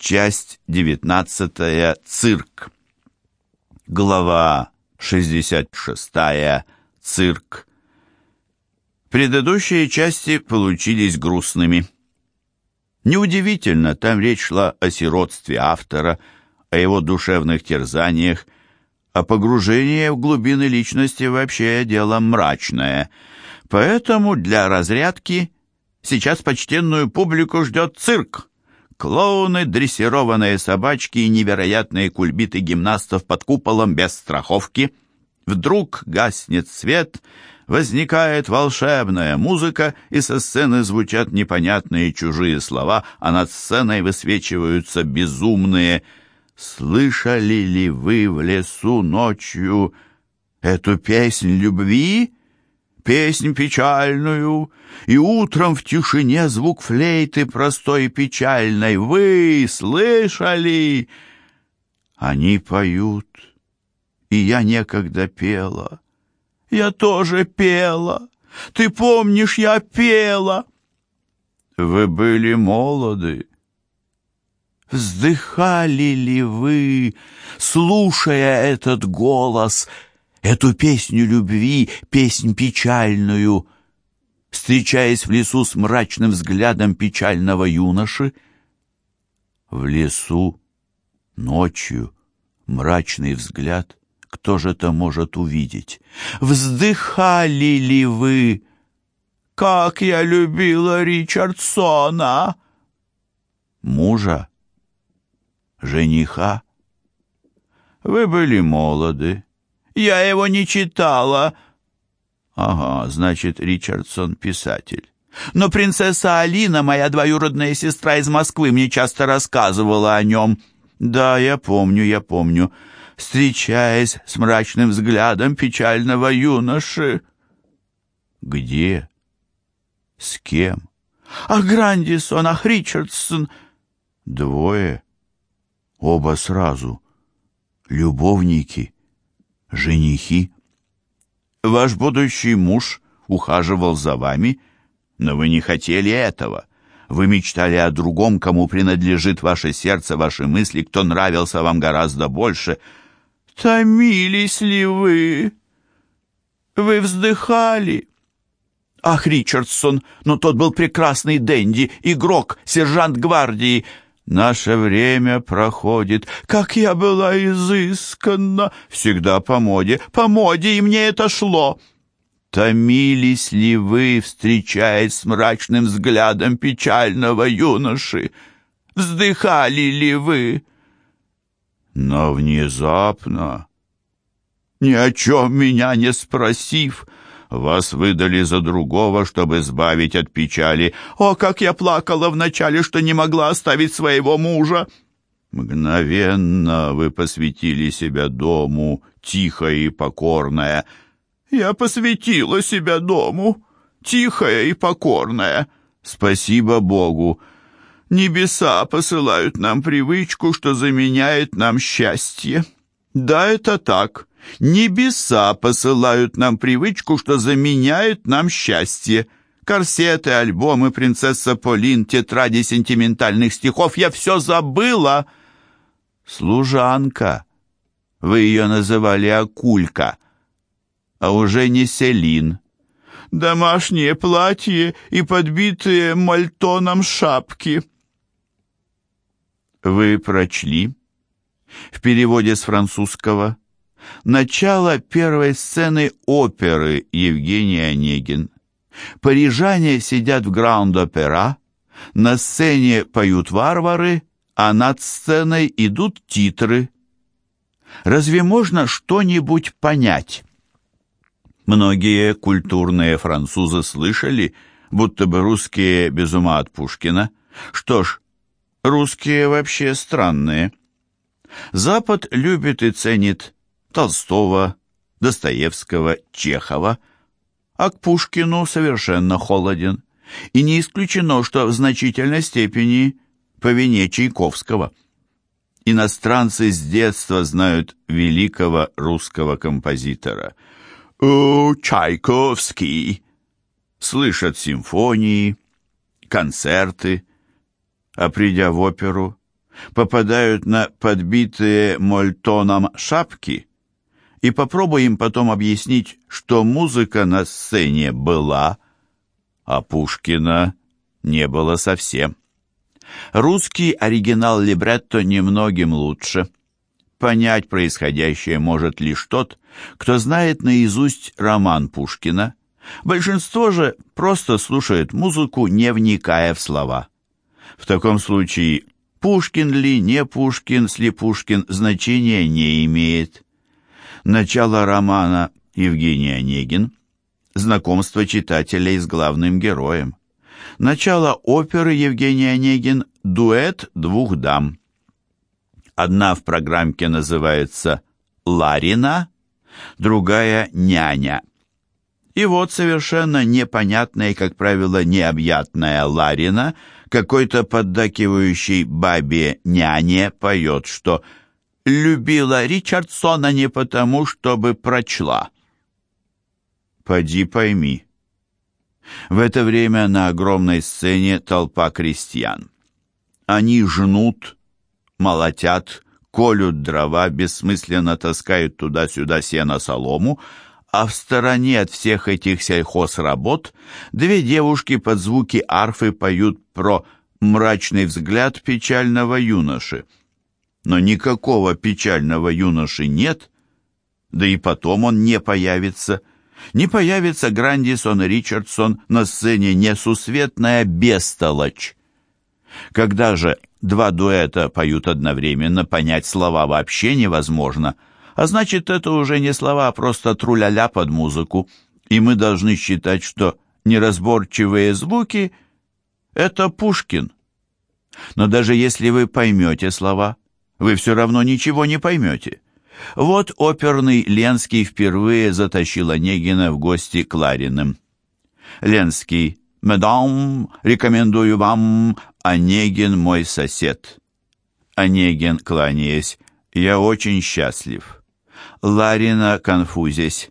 Часть 19. Цирк. Глава 66. Цирк. Предыдущие части получились грустными. Неудивительно, там речь шла о сиротстве автора, о его душевных терзаниях, а погружение в глубины личности вообще дело мрачное. Поэтому для разрядки сейчас почтенную публику ждет цирк. Клоуны, дрессированные собачки и невероятные кульбиты гимнастов под куполом без страховки. Вдруг гаснет свет, возникает волшебная музыка, и со сцены звучат непонятные чужие слова, а над сценой высвечиваются безумные «Слышали ли вы в лесу ночью эту песнь любви?» Песнь печальную, и утром в тишине звук флейты простой и печальной. Вы слышали? Они поют, и я некогда пела. Я тоже пела. Ты помнишь, я пела. Вы были молоды. Вздыхали ли вы, слушая этот голос — эту песню любви, песнь печальную, встречаясь в лесу с мрачным взглядом печального юноши. В лесу, ночью, мрачный взгляд, кто же это может увидеть? Вздыхали ли вы? Как я любила Ричардсона! Мужа? Жениха? Вы были молоды, я его не читала». «Ага, значит, Ричардсон писатель». «Но принцесса Алина, моя двоюродная сестра из Москвы, мне часто рассказывала о нем». «Да, я помню, я помню. Встречаясь с мрачным взглядом печального юноши». «Где? С кем?» «Ах, Грандисон, ах, Ричардсон!» «Двое? Оба сразу. Любовники» женихи. Ваш будущий муж ухаживал за вами, но вы не хотели этого. Вы мечтали о другом, кому принадлежит ваше сердце, ваши мысли, кто нравился вам гораздо больше. Томились ли вы? Вы вздыхали? Ах, Ричардсон, но тот был прекрасный Дэнди, игрок, сержант гвардии — Наше время проходит. Как я была изысканна! Всегда по моде, по моде, и мне это шло. Томились ли вы, встречаясь с мрачным взглядом печального юноши? Вздыхали ли вы? Но внезапно, ни о чем меня не спросив, вас выдали за другого, чтобы избавить от печали. О, как я плакала вначале, что не могла оставить своего мужа!» «Мгновенно вы посвятили себя дому, тихая и покорная». «Я посвятила себя дому, тихая и покорная». «Спасибо Богу!» «Небеса посылают нам привычку, что заменяет нам счастье». «Да, это так. Небеса посылают нам привычку, что заменяет нам счастье. Корсеты, альбомы, принцесса Полин, тетради сентиментальных стихов. Я все забыла. Служанка. Вы ее называли Акулька, а уже не Селин. Домашнее платье и подбитые мальтоном шапки. Вы прочли? В переводе с французского Начало первой сцены оперы Евгений Онегин. Парижане сидят в граунд-опера, на сцене поют варвары, а над сценой идут титры. Разве можно что-нибудь понять? Многие культурные французы слышали, будто бы русские без ума от Пушкина. Что ж, русские вообще странные. Запад любит и ценит Толстого, Достоевского, Чехова, а к Пушкину совершенно холоден. И не исключено, что в значительной степени по вине Чайковского. Иностранцы с детства знают великого русского композитора. «О, Чайковский!» Слышат симфонии, концерты, а придя в оперу, попадают на подбитые мольтоном шапки, и попробуем потом объяснить, что музыка на сцене была, а Пушкина не было совсем. Русский оригинал либретто немногим лучше. Понять происходящее может лишь тот, кто знает наизусть роман Пушкина. Большинство же просто слушает музыку, не вникая в слова. В таком случае Пушкин ли, не Пушкин, сли Пушкин, значения не имеет. Начало романа Евгений Онегин, знакомство читателей с главным героем. Начало оперы Евгений Онегин «Дуэт двух дам». Одна в программке называется «Ларина», другая «Няня». И вот совершенно непонятная и, как правило, необъятная Ларина какой-то поддакивающей бабе няне поет, что «любила Ричардсона не потому, чтобы прочла». Поди пойми. В это время на огромной сцене толпа крестьян. Они жнут, молотят, колют дрова, бессмысленно таскают туда-сюда сено-солому, а в стороне от всех этих сельхозработ две девушки под звуки арфы поют про мрачный взгляд печального юноши. Но никакого печального юноши нет, да и потом он не появится. Не появится Грандисон Ричардсон на сцене несусветная бестолочь. Когда же два дуэта поют одновременно, понять слова вообще невозможно. А значит, это уже не слова, а просто труляля под музыку. И мы должны считать, что неразборчивые звуки — это Пушкин. Но даже если вы поймете слова, вы все равно ничего не поймете. Вот оперный Ленский впервые затащил Онегина в гости к Лариным. Ленский «Мадам, рекомендую вам, Онегин мой сосед». Онегин, кланяясь, «Я очень счастлив». Ларина, конфузясь,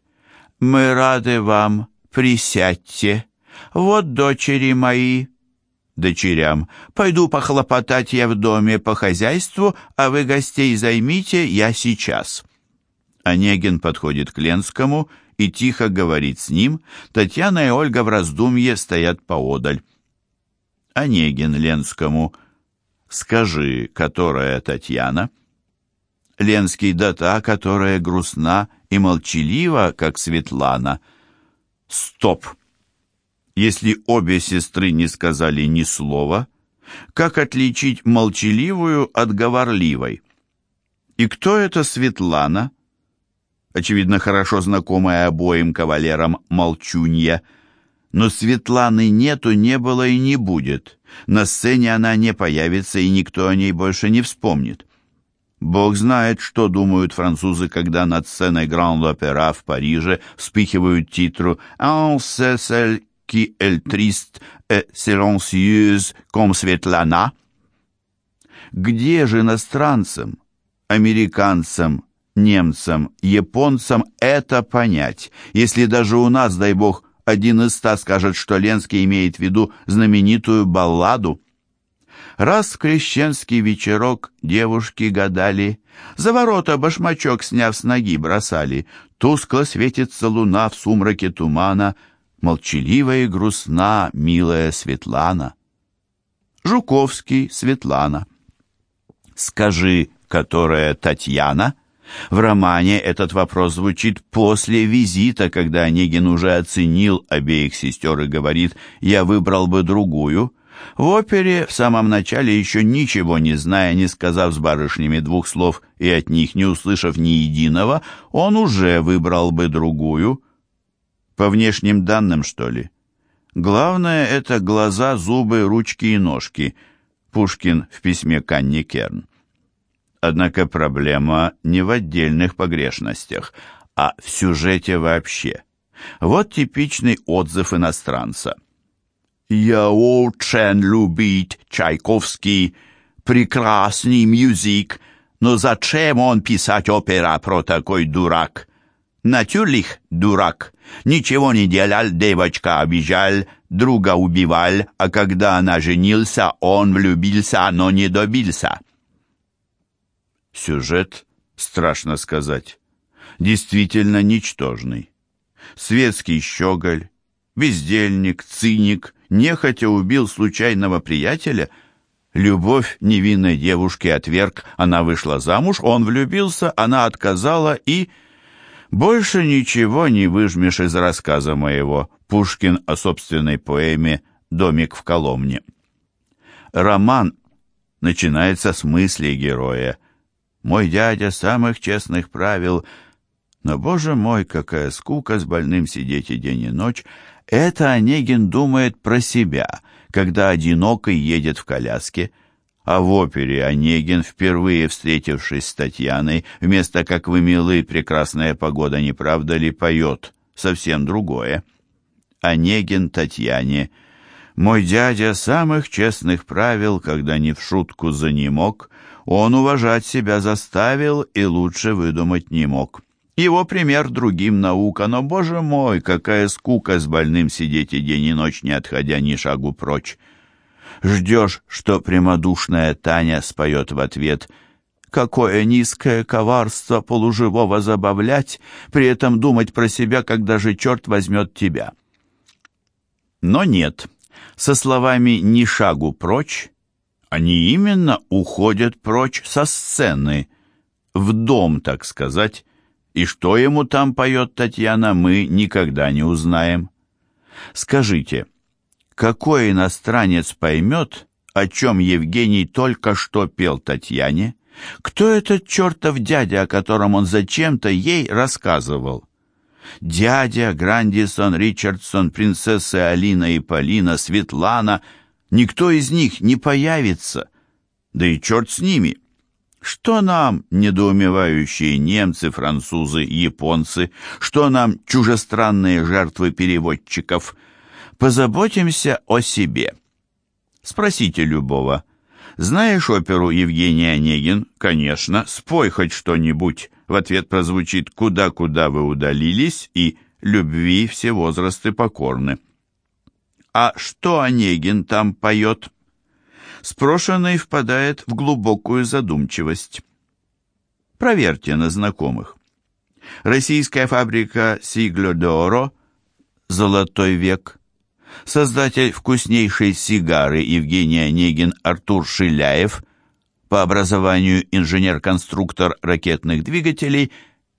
«Мы рады вам, присядьте. Вот дочери мои». Дочерям, «Пойду похлопотать я в доме по хозяйству, а вы гостей займите, я сейчас». Онегин подходит к Ленскому и, тихо говорит с ним, Татьяна и Ольга в раздумье стоят поодаль. Онегин Ленскому. «Скажи, которая Татьяна?» Ленский, да та, которая грустна и молчалива, как Светлана. Стоп! Если обе сестры не сказали ни слова, как отличить молчаливую от говорливой? И кто эта Светлана? очевидно, хорошо знакомая обоим кавалерам Молчунья. Но Светланы нету, не было и не будет. На сцене она не появится, и никто о ней больше не вспомнит. Бог знает, что думают французы, когда над сценой Гранд-Опера в Париже вспыхивают титру «En qui est triste et silencieuse comme Светлана». Где же иностранцам, американцам, немцам, японцам это понять, если даже у нас, дай бог, один из ста скажет, что Ленский имеет в виду знаменитую балладу. Раз в крещенский вечерок девушки гадали, За ворота башмачок, сняв с ноги, бросали, Тускло светится луна в сумраке тумана, Молчаливая и грустна, милая Светлана. Жуковский, Светлана. Скажи, которая Татьяна — в романе этот вопрос звучит после визита, когда Онегин уже оценил обеих сестер и говорит «я выбрал бы другую». В опере в самом начале, еще ничего не зная, не сказав с барышнями двух слов и от них не услышав ни единого, он уже выбрал бы другую. По внешним данным, что ли? Главное — это глаза, зубы, ручки и ножки. Пушкин в письме к Анне Керн. Однако проблема не в отдельных погрешностях, а в сюжете вообще. Вот типичный отзыв иностранца. «Я очень любить Чайковский, прекрасный мюзик, но зачем он писать опера про такой дурак? Натюрлих дурак, ничего не делал, девочка обижал, друга убивал, а когда она женился, он влюбился, но не добился». Сюжет, страшно сказать, действительно ничтожный. Светский щеголь, бездельник, циник, нехотя убил случайного приятеля. Любовь невинной девушки отверг, она вышла замуж, он влюбился, она отказала и... Больше ничего не выжмешь из рассказа моего. Пушкин о собственной поэме «Домик в Коломне». Роман начинается с мысли героя. «Мой дядя самых честных правил», но, боже мой, какая скука с больным сидеть и день и ночь. Это Онегин думает про себя, когда одинокий едет в коляске. А в опере Онегин, впервые встретившись с Татьяной, вместо «Как вы милы, прекрасная погода, не правда ли?» поет совсем другое. Онегин Татьяне. «Мой дядя самых честных правил, когда не в шутку занемог, он уважать себя заставил и лучше выдумать не мог». Его пример другим наука, но, боже мой, какая скука с больным сидеть и день и ночь, не отходя ни шагу прочь. Ждешь, что прямодушная Таня споет в ответ «Какое низкое коварство полуживого забавлять, при этом думать про себя, когда же черт возьмет тебя». Но нет, со словами «ни шагу прочь» они именно уходят прочь со сцены, в дом, так сказать, и что ему там поет Татьяна, мы никогда не узнаем. Скажите, какой иностранец поймет, о чем Евгений только что пел Татьяне? Кто этот чертов дядя, о котором он зачем-то ей рассказывал? Дядя, Грандисон, Ричардсон, принцессы Алина и Полина, Светлана. Никто из них не появится. Да и черт с ними. Что нам, недоумевающие немцы, французы, японцы, что нам, чужестранные жертвы переводчиков? Позаботимся о себе. Спросите любого. Знаешь оперу Евгений Онегин? Конечно, спой хоть что-нибудь. В ответ прозвучит «Куда-куда вы удалились» и «Любви все возрасты покорны». А что Онегин там поет? спрошенный впадает в глубокую задумчивость. Проверьте на знакомых. Российская фабрика Сигло Доро «Золотой век», создатель вкуснейшей сигары Евгений Онегин Артур Шиляев, по образованию инженер-конструктор ракетных двигателей,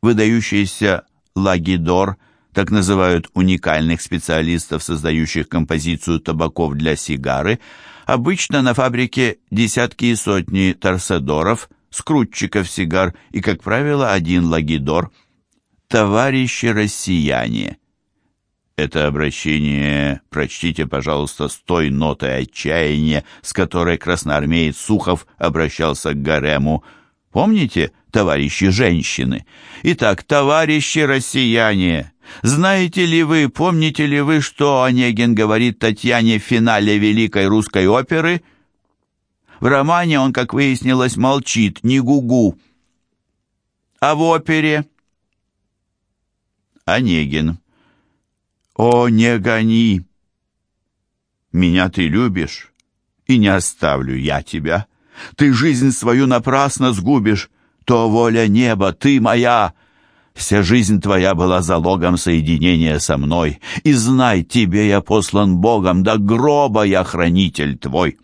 выдающийся Лагидор, так называют уникальных специалистов, создающих композицию табаков для сигары, Обычно на фабрике десятки и сотни торседоров, скрутчиков сигар и, как правило, один лагидор. Товарищи россияне. Это обращение прочтите, пожалуйста, с той нотой отчаяния, с которой красноармеец Сухов обращался к Гарему. Помните, товарищи женщины? Итак, товарищи россияне, знаете ли вы, помните ли вы, что Онегин говорит Татьяне в финале Великой русской оперы? В романе он, как выяснилось, молчит, не гугу. А в опере? Онегин. О, не гони! Меня ты любишь, и не оставлю я тебя. Ты жизнь свою напрасно сгубишь, то воля неба, ты моя — Вся жизнь твоя была залогом соединения со мной, и знай, тебе я послан Богом, до гроба я хранитель твой.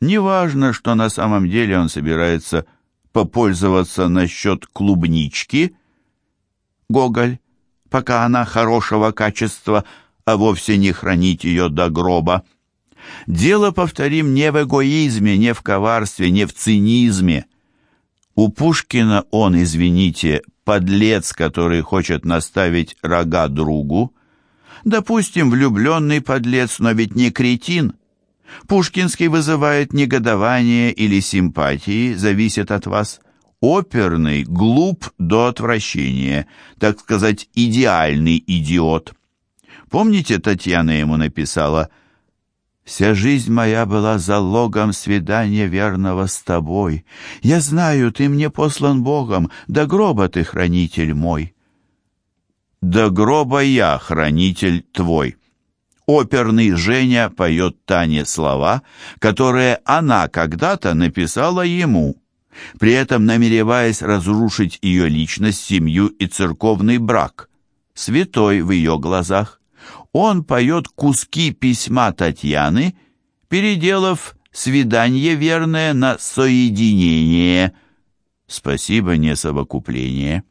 Неважно, что на самом деле он собирается попользоваться насчет клубнички, Гоголь, пока она хорошего качества, а вовсе не хранить ее до гроба. Дело, повторим, не в эгоизме, не в коварстве, не в цинизме, у Пушкина он, извините, подлец, который хочет наставить рога другу. Допустим, влюбленный подлец, но ведь не кретин. Пушкинский вызывает негодование или симпатии, зависит от вас. Оперный глуп до отвращения, так сказать, идеальный идиот. Помните, Татьяна ему написала – Вся жизнь моя была залогом свидания верного с тобой. Я знаю, ты мне послан Богом, до гроба ты хранитель мой. До гроба я хранитель твой. Оперный Женя поет Тане слова, которые она когда-то написала ему. При этом намереваясь разрушить ее личность, семью и церковный брак. Святой в ее глазах. Он поет куски письма Татьяны, переделав свидание верное на соединение. Спасибо, не совокупление.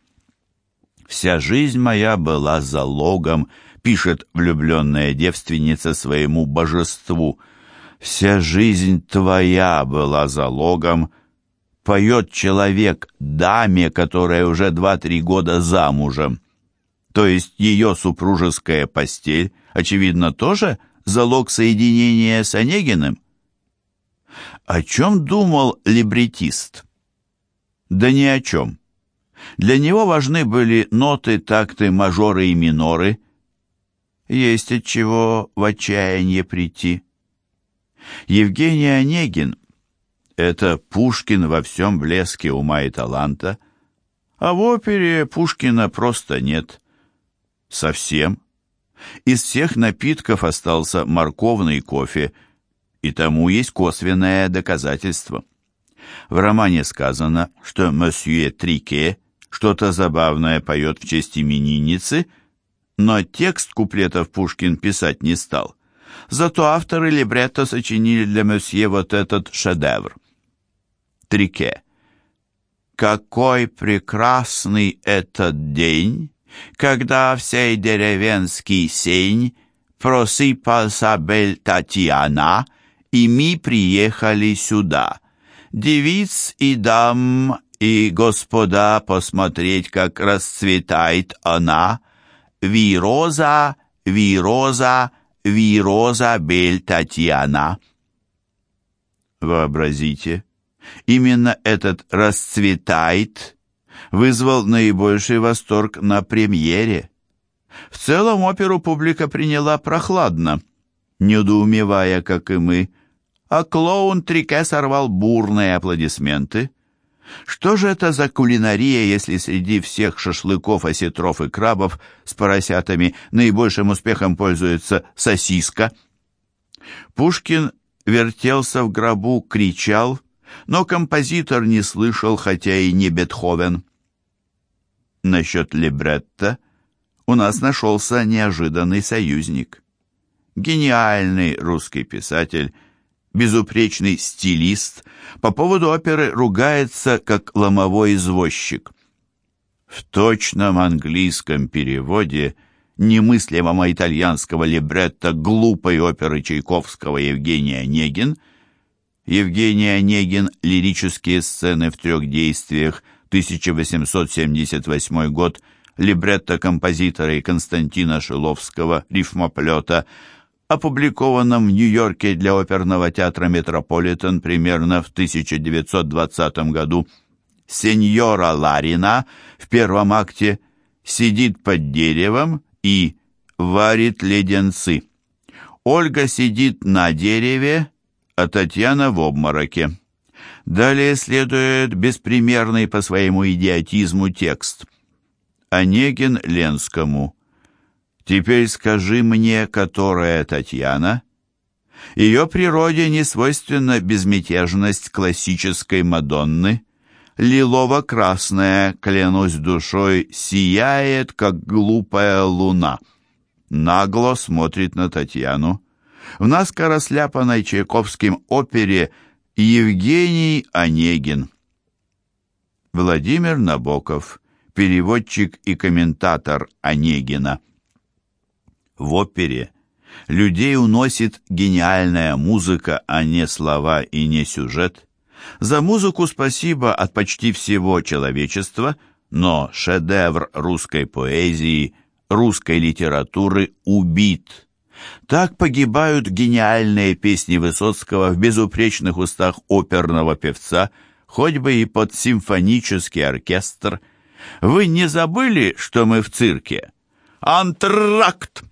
Вся жизнь моя была залогом, пишет влюбленная девственница своему божеству. Вся жизнь твоя была залогом, поет человек даме, которая уже два-три года замужем. То есть ее супружеская постель, очевидно, тоже залог соединения с Онегиным? О чем думал либретист? Да ни о чем. Для него важны были ноты, такты, мажоры и миноры. Есть от чего в отчаяние прийти. Евгений Онегин — это Пушкин во всем блеске ума и таланта, а в опере Пушкина просто нет. Совсем. Из всех напитков остался морковный кофе, и тому есть косвенное доказательство. В романе сказано, что месье Трике что-то забавное поет в честь именинницы, но текст куплетов Пушкин писать не стал. Зато авторы либретто сочинили для месье вот этот шедевр. Трике. «Какой прекрасный этот день, когда всей деревенский сень просыпался Бель Татьяна, и мы приехали сюда. Девиц и дам и господа посмотреть, как расцветает она. Вироза, вироза, вироза Бель Татьяна. Вообразите, именно этот «расцветает» вызвал наибольший восторг на премьере. В целом оперу публика приняла прохладно, недоумевая, как и мы, а клоун Трике сорвал бурные аплодисменты. Что же это за кулинария, если среди всех шашлыков, осетров и крабов с поросятами наибольшим успехом пользуется сосиска? Пушкин вертелся в гробу, кричал, но композитор не слышал, хотя и не Бетховен. Насчет либретто у нас нашелся неожиданный союзник. Гениальный русский писатель безупречный стилист, по поводу оперы ругается как ломовой извозчик. В точном английском переводе немыслимого итальянского либретто глупой оперы Чайковского Евгения Онегин Евгений Онегин «Лирические сцены в трех действиях», 1878 год, либретто композитора и Константина Шиловского, рифмоплета – опубликованном в Нью-Йорке для оперного театра «Метрополитен» примерно в 1920 году, сеньора Ларина в первом акте сидит под деревом и варит леденцы. Ольга сидит на дереве, а Татьяна в обмороке. Далее следует беспримерный по своему идиотизму текст. Онегин Ленскому. Теперь скажи мне, которая Татьяна? Ее природе не свойственна безмятежность классической Мадонны. Лилово-красная, клянусь душой, сияет, как глупая луна. Нагло смотрит на Татьяну. В наскоро сляпанной Чайковским опере Евгений Онегин. Владимир Набоков, переводчик и комментатор Онегина. В опере людей уносит гениальная музыка, а не слова и не сюжет. За музыку спасибо от почти всего человечества, но шедевр русской поэзии, русской литературы убит. Так погибают гениальные песни Высоцкого в безупречных устах оперного певца, хоть бы и под симфонический оркестр. Вы не забыли, что мы в цирке? Антракт!